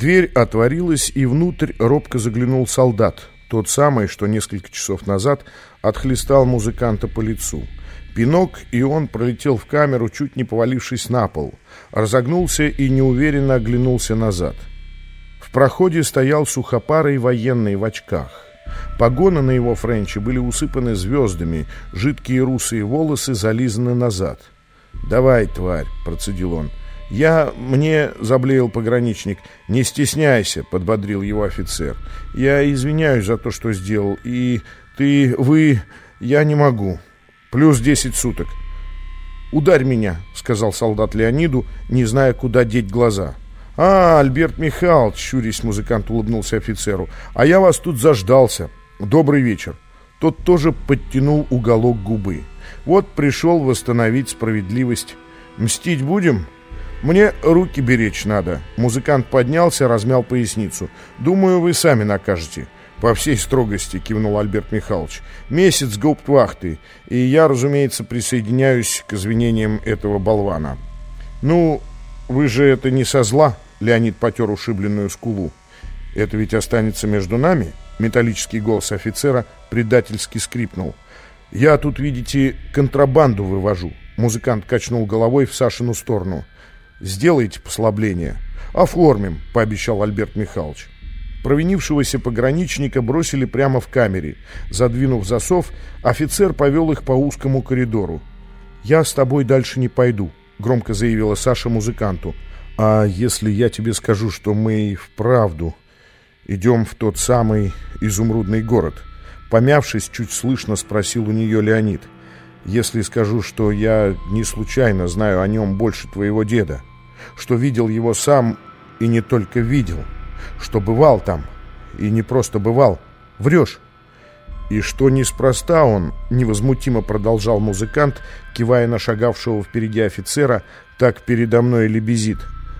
Дверь отворилась, и внутрь робко заглянул солдат, тот самый, что несколько часов назад отхлестал музыканта по лицу. Пинок, и он пролетел в камеру, чуть не повалившись на пол. Разогнулся и неуверенно оглянулся назад. В проходе стоял сухопарый военный в очках. Погоны на его френче были усыпаны звездами, жидкие русые волосы зализаны назад. «Давай, тварь!» — процедил он. «Я... мне...» — заблеял пограничник. «Не стесняйся!» — подбодрил его офицер. «Я извиняюсь за то, что сделал. И ты... вы... я не могу. Плюс десять суток». «Ударь меня!» — сказал солдат Леониду, не зная, куда деть глаза. «А, Альберт Михайлович!» — щурясь музыкант улыбнулся офицеру. «А я вас тут заждался. Добрый вечер!» Тот тоже подтянул уголок губы. «Вот пришел восстановить справедливость. Мстить будем?» «Мне руки беречь надо». Музыкант поднялся, размял поясницу. «Думаю, вы сами накажете». «По всей строгости», — кивнул Альберт Михайлович. «Месяц гауптвахты, и я, разумеется, присоединяюсь к извинениям этого болвана». «Ну, вы же это не со зла?» — Леонид потер ушибленную скулу. «Это ведь останется между нами?» Металлический голос офицера предательски скрипнул. «Я тут, видите, контрабанду вывожу». Музыкант качнул головой в Сашину сторону. Сделайте послабление. Оформим, пообещал Альберт Михайлович. Провинившегося пограничника бросили прямо в камере. Задвинув засов, офицер повел их по узкому коридору. «Я с тобой дальше не пойду», — громко заявила Саша музыканту. «А если я тебе скажу, что мы вправду идем в тот самый изумрудный город?» Помявшись, чуть слышно спросил у нее Леонид. «Если скажу, что я не случайно знаю о нем больше твоего деда, что видел его сам и не только видел, что бывал там и не просто бывал. Врешь. И что неспроста он, невозмутимо продолжал музыкант, кивая на шагавшего впереди офицера, так передо мной лебезит.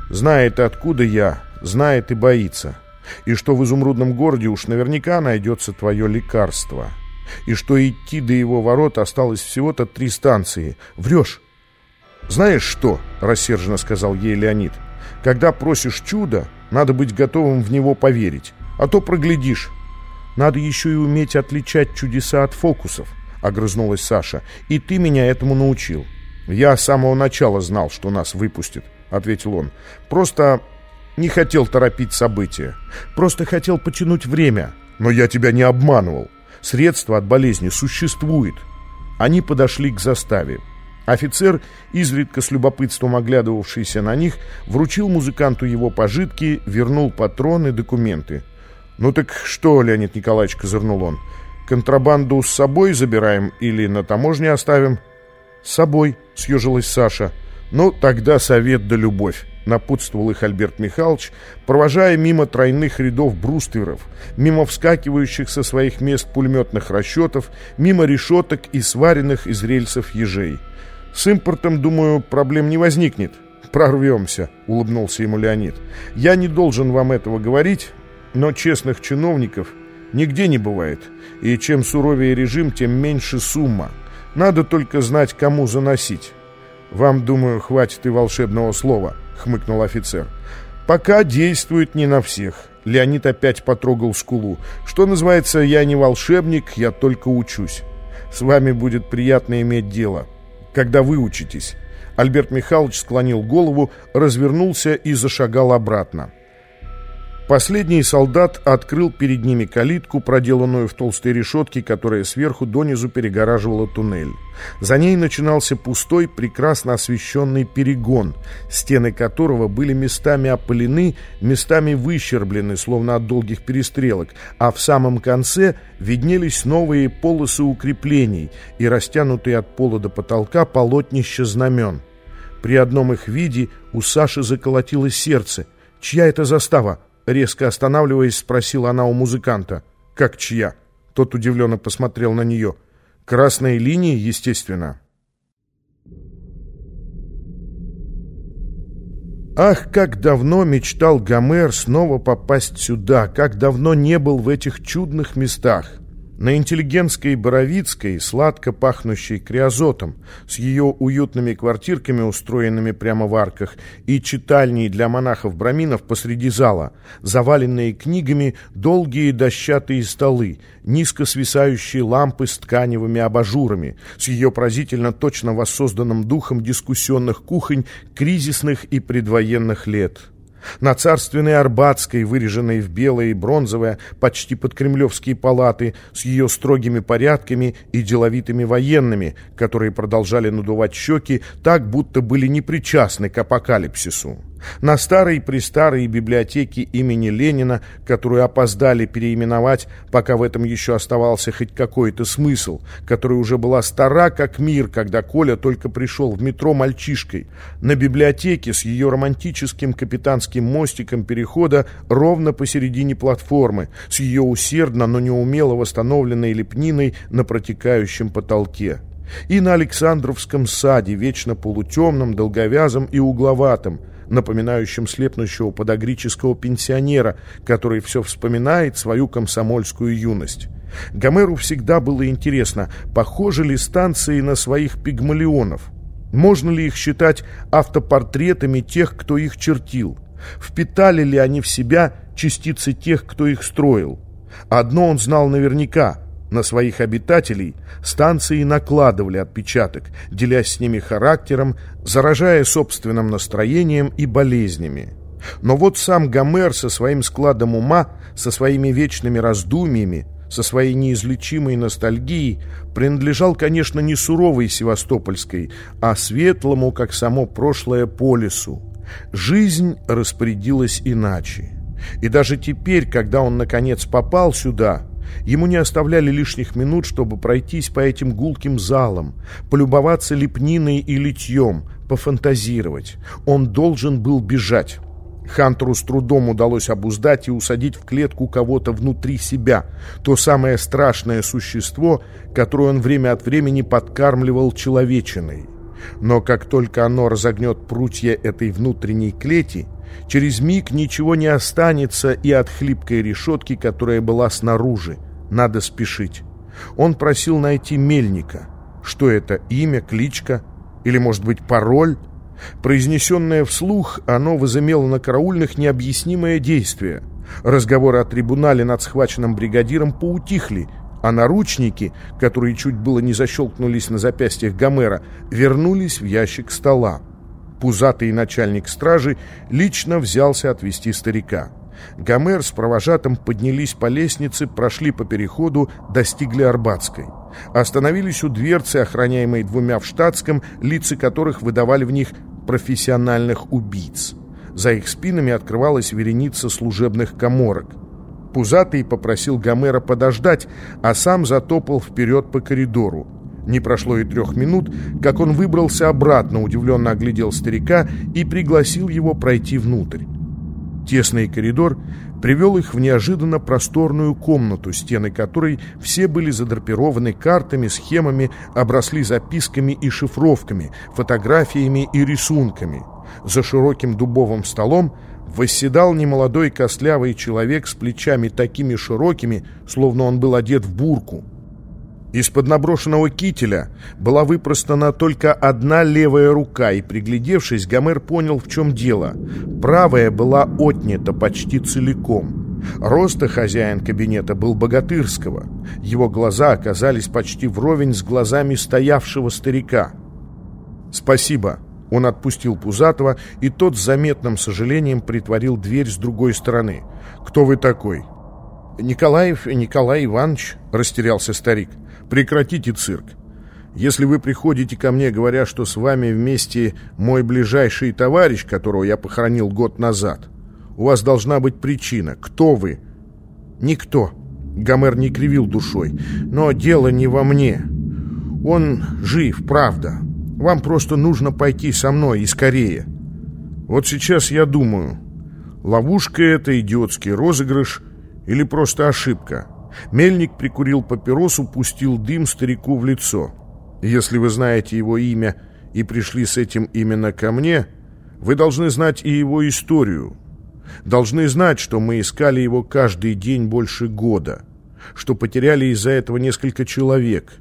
Знает, откуда я, знает и боится. И что в изумрудном городе уж наверняка найдется твое лекарство. И что идти до его ворот осталось всего-то три станции. Врешь. «Знаешь что?» — рассерженно сказал ей Леонид. «Когда просишь чудо, надо быть готовым в него поверить, а то проглядишь». «Надо еще и уметь отличать чудеса от фокусов», — огрызнулась Саша. «И ты меня этому научил». «Я с самого начала знал, что нас выпустят», — ответил он. «Просто не хотел торопить события. Просто хотел потянуть время. Но я тебя не обманывал. Средство от болезни существует». Они подошли к заставе. Офицер, изредка с любопытством оглядывавшийся на них, вручил музыканту его пожитки, вернул патроны, документы. «Ну так что, Леонид Николаевич, — козырнул он, — контрабанду с собой забираем или на таможне оставим?» «С собой», — съежилась Саша. «Ну, тогда совет да любовь», — напутствовал их Альберт Михайлович, провожая мимо тройных рядов брустверов, мимо вскакивающих со своих мест пулеметных расчетов, мимо решеток и сваренных из рельсов ежей. С импортом, думаю, проблем не возникнет. Прорвемся, улыбнулся ему Леонид. Я не должен вам этого говорить, но честных чиновников нигде не бывает. И чем суровее режим, тем меньше сумма. Надо только знать, кому заносить. Вам, думаю, хватит и волшебного слова, хмыкнул офицер. Пока действует не на всех. Леонид опять потрогал скулу. Что называется, я не волшебник, я только учусь. С вами будет приятно иметь дело когда выучитесь». Альберт Михайлович склонил голову, развернулся и зашагал обратно. Последний солдат открыл перед ними калитку, проделанную в толстой решетке, которая сверху донизу перегораживала туннель. За ней начинался пустой, прекрасно освещенный перегон, стены которого были местами опылены, местами выщерблены, словно от долгих перестрелок, а в самом конце виднелись новые полосы укреплений и растянутые от пола до потолка полотнища знамен. При одном их виде у Саши заколотилось сердце. «Чья это застава?» Резко останавливаясь, спросила она у музыканта. «Как чья?» Тот удивленно посмотрел на нее. «Красные линии, естественно». Ах, как давно мечтал Гомер снова попасть сюда, как давно не был в этих чудных местах. На интеллигентской Боровицкой, сладко пахнущей криозотом, с ее уютными квартирками, устроенными прямо в арках, и читальней для монахов-браминов посреди зала, заваленные книгами долгие дощатые столы, низко свисающие лампы с тканевыми абажурами, с ее поразительно точно воссозданным духом дискуссионных кухонь кризисных и предвоенных лет. На царственной Арбатской, выреженной в белое и бронзовое, почти под кремлевские палаты, с ее строгими порядками и деловитыми военными, которые продолжали надувать щеки, так будто были непричастны к апокалипсису на старой-престарой библиотеке имени Ленина, которую опоздали переименовать, пока в этом еще оставался хоть какой-то смысл, которая уже была стара как мир, когда Коля только пришел в метро мальчишкой, на библиотеке с ее романтическим капитанским мостиком перехода ровно посередине платформы, с ее усердно, но неумело восстановленной лепниной на протекающем потолке и на Александровском саде, вечно полутемном, долговязом и угловатом, напоминающим слепнущего подогрического пенсионера, который все вспоминает свою комсомольскую юность. Гомеру всегда было интересно, похожи ли станции на своих пигмалионов. Можно ли их считать автопортретами тех, кто их чертил? Впитали ли они в себя частицы тех, кто их строил? Одно он знал наверняка – на своих обитателей станции накладывали отпечаток, делясь с ними характером, заражая собственным настроением и болезнями. Но вот сам Гомер со своим складом ума, со своими вечными раздумьями, со своей неизлечимой ностальгией принадлежал, конечно, не суровой севастопольской, а светлому, как само прошлое, полису. Жизнь распорядилась иначе. И даже теперь, когда он, наконец, попал сюда – Ему не оставляли лишних минут, чтобы пройтись по этим гулким залам, полюбоваться лепниной и литьем, пофантазировать. Он должен был бежать. Хантеру с трудом удалось обуздать и усадить в клетку кого-то внутри себя, то самое страшное существо, которое он время от времени подкармливал человечиной. Но как только оно разогнет прутья этой внутренней клети, через миг ничего не останется и от хлипкой решетки, которая была снаружи. Надо спешить. Он просил найти мельника. Что это, имя, кличка или, может быть, пароль? Произнесенное вслух, оно возымело на караульных необъяснимое действие. Разговоры о трибунале над схваченным бригадиром поутихли, а наручники, которые чуть было не защелкнулись на запястьях Гомера, вернулись в ящик стола. Пузатый начальник стражи лично взялся отвезти старика. Гомер с провожатым поднялись по лестнице, прошли по переходу, достигли Арбатской. Остановились у дверцы, охраняемой двумя в штатском, лица которых выдавали в них профессиональных убийц. За их спинами открывалась вереница служебных коморок. Пузатый попросил Гомера подождать, а сам затопал вперед по коридору. Не прошло и трех минут, как он выбрался обратно, удивленно оглядел старика и пригласил его пройти внутрь. Тесный коридор привел их в неожиданно просторную комнату, стены которой все были задрапированы картами, схемами, обросли записками и шифровками, фотографиями и рисунками. За широким дубовым столом восседал немолодой костлявый человек с плечами такими широкими, словно он был одет в бурку. Из-под наброшенного кителя была выпростана только одна левая рука, и, приглядевшись, Гомер понял, в чем дело. Правая была отнята почти целиком. Роста хозяин кабинета был богатырского. Его глаза оказались почти вровень с глазами стоявшего старика. «Спасибо», — он отпустил Пузатого, и тот с заметным сожалением притворил дверь с другой стороны. «Кто вы такой?» «Николаев Николай Иванович», — растерялся старик. Прекратите цирк. Если вы приходите ко мне, говоря, что с вами вместе мой ближайший товарищ, которого я похоронил год назад, у вас должна быть причина. Кто вы? Никто. Гомер не кривил душой. Но дело не во мне. Он жив, правда. Вам просто нужно пойти со мной и скорее. Вот сейчас я думаю, ловушка это, идиотский розыгрыш или просто ошибка. Мельник прикурил папиросу, пустил дым старику в лицо. «Если вы знаете его имя и пришли с этим именно ко мне, вы должны знать и его историю. Должны знать, что мы искали его каждый день больше года. что потеряли из-за этого несколько человек.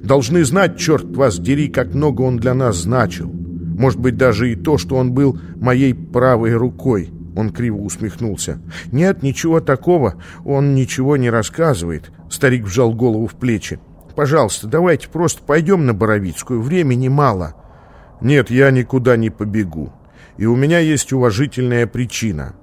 Должны знать, черт вас дери, как много он для нас значил. Может быть, даже и то, что он был моей правой рукой. Он криво усмехнулся. «Нет, ничего такого. Он ничего не рассказывает». Старик вжал голову в плечи. «Пожалуйста, давайте просто пойдем на Боровицкую. Времени мало». «Нет, я никуда не побегу. И у меня есть уважительная причина».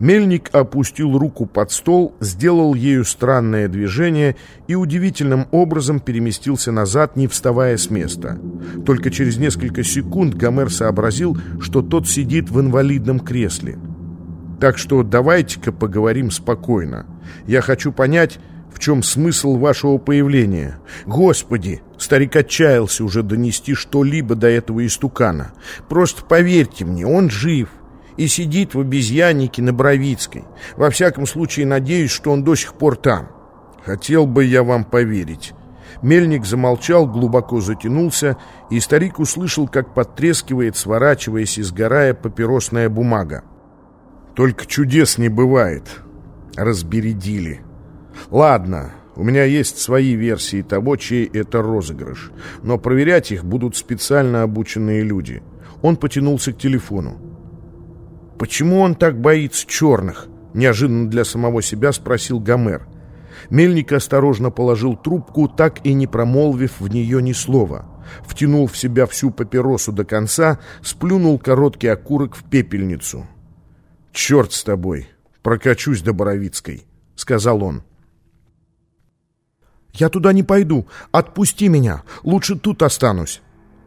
Мельник опустил руку под стол, сделал ею странное движение и удивительным образом переместился назад, не вставая с места. Только через несколько секунд Гомер сообразил, что тот сидит в инвалидном кресле. «Так что давайте-ка поговорим спокойно. Я хочу понять, в чем смысл вашего появления. Господи!» Старик отчаялся уже донести что-либо до этого истукана. «Просто поверьте мне, он жив» и сидит в обезьяннике на Бровицкой. Во всяком случае, надеюсь, что он до сих пор там. Хотел бы я вам поверить. Мельник замолчал, глубоко затянулся, и старик услышал, как подтрескивает, сворачиваясь и сгорая папиросная бумага. Только чудес не бывает. Разбередили. Ладно, у меня есть свои версии того, чей это розыгрыш, но проверять их будут специально обученные люди. Он потянулся к телефону. «Почему он так боится черных?» — неожиданно для самого себя спросил Гомер. Мельник осторожно положил трубку, так и не промолвив в нее ни слова. Втянул в себя всю папиросу до конца, сплюнул короткий окурок в пепельницу. «Черт с тобой! Прокачусь до Боровицкой!» — сказал он. «Я туда не пойду. Отпусти меня. Лучше тут останусь».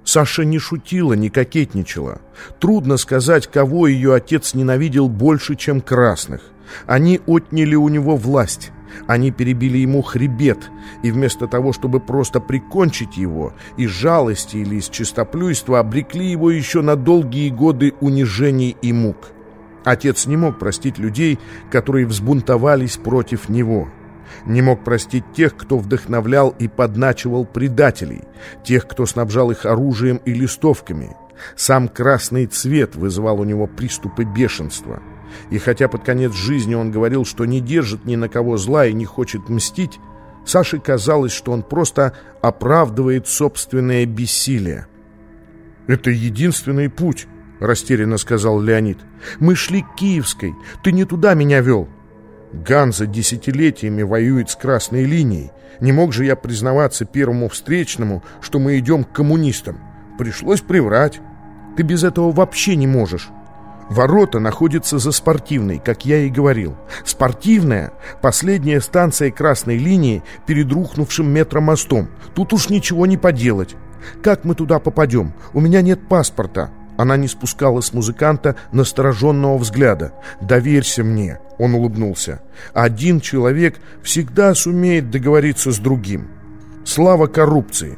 Саша не шутила, не кокетничала. Трудно сказать, кого ее отец ненавидел больше, чем красных. Они отняли у него власть. Они перебили ему хребет, и вместо того, чтобы просто прикончить его, из жалости или из чистоплюйства обрекли его еще на долгие годы унижений и мук. Отец не мог простить людей, которые взбунтовались против него не мог простить тех, кто вдохновлял и подначивал предателей, тех, кто снабжал их оружием и листовками. Сам красный цвет вызывал у него приступы бешенства. И хотя под конец жизни он говорил, что не держит ни на кого зла и не хочет мстить, Саше казалось, что он просто оправдывает собственное бессилие. «Это единственный путь», — растерянно сказал Леонид. «Мы шли к Киевской. Ты не туда меня вел». Ганза десятилетиями воюет с красной линией. Не мог же я признаваться первому встречному, что мы идем к коммунистам. Пришлось приврать. Ты без этого вообще не можешь. Ворота находятся за спортивной, как я и говорил. Спортивная — последняя станция красной линии перед рухнувшим метромостом. Тут уж ничего не поделать. Как мы туда попадем? У меня нет паспорта. Она не спускала с музыканта настороженного взгляда. «Доверься мне», — он улыбнулся. «Один человек всегда сумеет договориться с другим. Слава коррупции».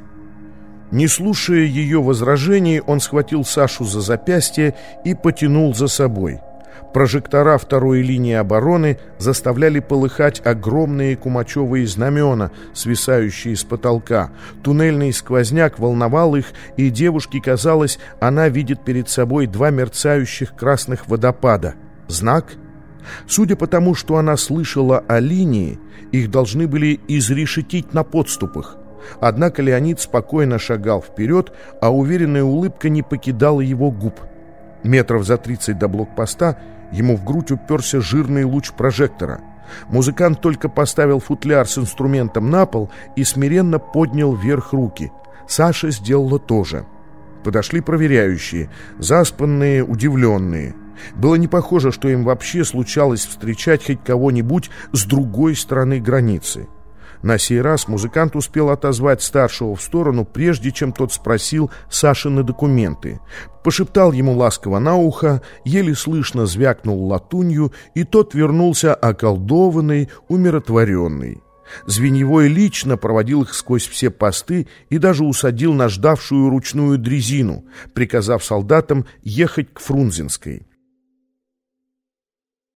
Не слушая ее возражений, он схватил Сашу за запястье и потянул за собой. Прожектора второй линии обороны заставляли полыхать огромные кумачевые знамена, свисающие с потолка. Туннельный сквозняк волновал их, и девушке казалось, она видит перед собой два мерцающих красных водопада. Знак? Судя по тому, что она слышала о линии, их должны были изрешетить на подступах. Однако Леонид спокойно шагал вперед, а уверенная улыбка не покидала его губ. Метров за тридцать до блокпоста Ему в грудь уперся жирный луч прожектора. Музыкант только поставил футляр с инструментом на пол и смиренно поднял вверх руки. Саша сделала то же. Подошли проверяющие, заспанные, удивленные. Было не похоже, что им вообще случалось встречать хоть кого-нибудь с другой стороны границы. На сей раз музыкант успел отозвать старшего в сторону, прежде чем тот спросил Сашины документы. Пошептал ему ласково на ухо, еле слышно звякнул латунью, и тот вернулся околдованный, умиротворенный. Звеньевой лично проводил их сквозь все посты и даже усадил на ждавшую ручную дрезину, приказав солдатам ехать к Фрунзенской.